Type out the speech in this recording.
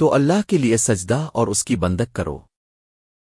تو اللہ کے لیے سجدہ اور اس کی بندک کرو۔